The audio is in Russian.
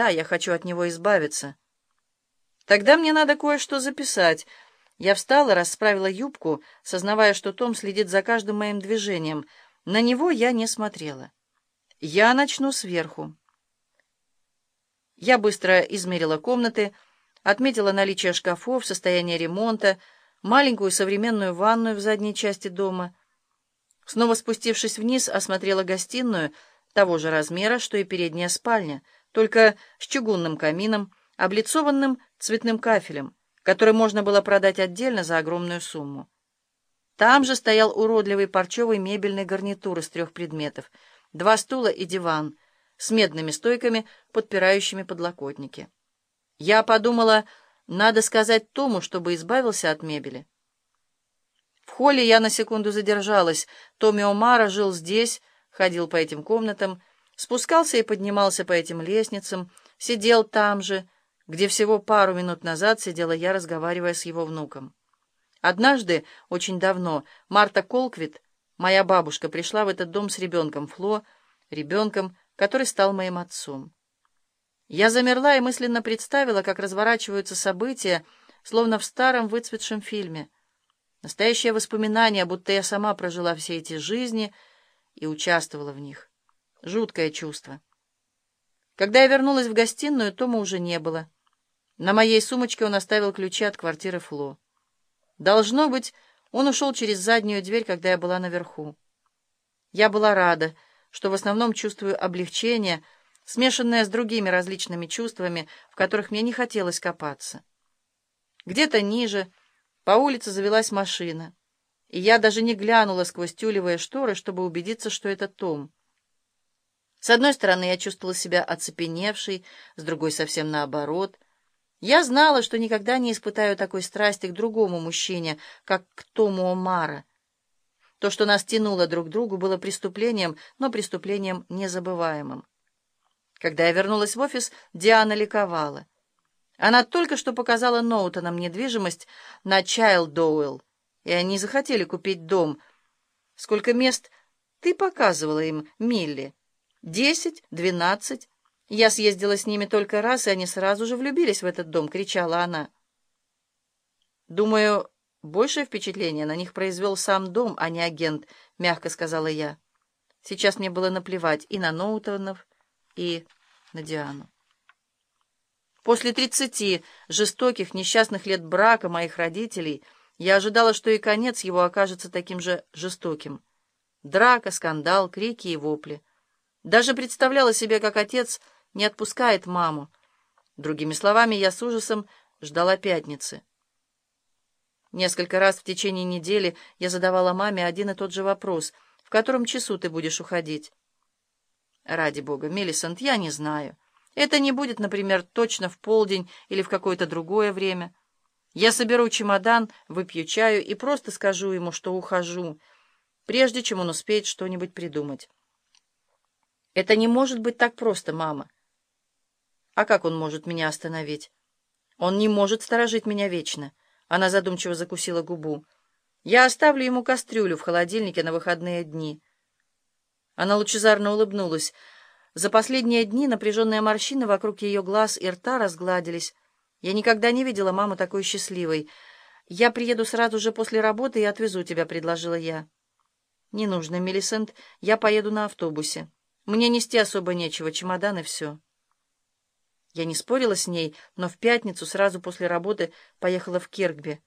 Да, я хочу от него избавиться. Тогда мне надо кое-что записать. Я встала, расправила юбку, сознавая, что Том следит за каждым моим движением. На него я не смотрела. Я начну сверху. Я быстро измерила комнаты, отметила наличие шкафов, состояние ремонта, маленькую современную ванную в задней части дома. Снова спустившись вниз, осмотрела гостиную того же размера, что и передняя спальня, только с чугунным камином, облицованным цветным кафелем, который можно было продать отдельно за огромную сумму. Там же стоял уродливый парчевый мебельный гарнитур из трех предметов, два стула и диван с медными стойками, подпирающими подлокотники. Я подумала, надо сказать Тому, чтобы избавился от мебели. В холле я на секунду задержалась. Томми Омара жил здесь, ходил по этим комнатам, спускался и поднимался по этим лестницам, сидел там же, где всего пару минут назад сидела я, разговаривая с его внуком. Однажды, очень давно, Марта Колквит, моя бабушка, пришла в этот дом с ребенком Фло, ребенком, который стал моим отцом. Я замерла и мысленно представила, как разворачиваются события, словно в старом выцветшем фильме. Настоящее воспоминание, будто я сама прожила все эти жизни и участвовала в них. Жуткое чувство. Когда я вернулась в гостиную, Тома уже не было. На моей сумочке он оставил ключи от квартиры Фло. Должно быть, он ушел через заднюю дверь, когда я была наверху. Я была рада, что в основном чувствую облегчение — смешанная с другими различными чувствами, в которых мне не хотелось копаться. Где-то ниже по улице завелась машина, и я даже не глянула сквозь тюлевые шторы, чтобы убедиться, что это Том. С одной стороны, я чувствовала себя оцепеневшей, с другой — совсем наоборот. Я знала, что никогда не испытаю такой страсти к другому мужчине, как к Тому Омара. То, что нас тянуло друг к другу, было преступлением, но преступлением незабываемым. Когда я вернулась в офис, Диана ликовала. Она только что показала Ноутонам недвижимость на Чайлдоуэлл, и они захотели купить дом. Сколько мест ты показывала им, Милли? Десять? Двенадцать? Я съездила с ними только раз, и они сразу же влюбились в этот дом, кричала она. Думаю, большее впечатление на них произвел сам дом, а не агент, мягко сказала я. Сейчас мне было наплевать и на Ноутонов, и на Диану. После тридцати жестоких, несчастных лет брака моих родителей я ожидала, что и конец его окажется таким же жестоким. Драка, скандал, крики и вопли. Даже представляла себе, как отец не отпускает маму. Другими словами, я с ужасом ждала пятницы. Несколько раз в течение недели я задавала маме один и тот же вопрос. «В котором часу ты будешь уходить?» Ради бога, Мелисант, я не знаю. Это не будет, например, точно в полдень или в какое-то другое время. Я соберу чемодан, выпью чаю и просто скажу ему, что ухожу, прежде чем он успеет что-нибудь придумать. Это не может быть так просто, мама. А как он может меня остановить? Он не может сторожить меня вечно. Она задумчиво закусила губу. Я оставлю ему кастрюлю в холодильнике на выходные дни. Она лучезарно улыбнулась. За последние дни напряженные морщины вокруг ее глаз и рта разгладились. Я никогда не видела маму такой счастливой. «Я приеду сразу же после работы и отвезу тебя», — предложила я. «Не нужно, Мелисент, я поеду на автобусе. Мне нести особо нечего, чемодан и все». Я не спорила с ней, но в пятницу, сразу после работы, поехала в Киркби.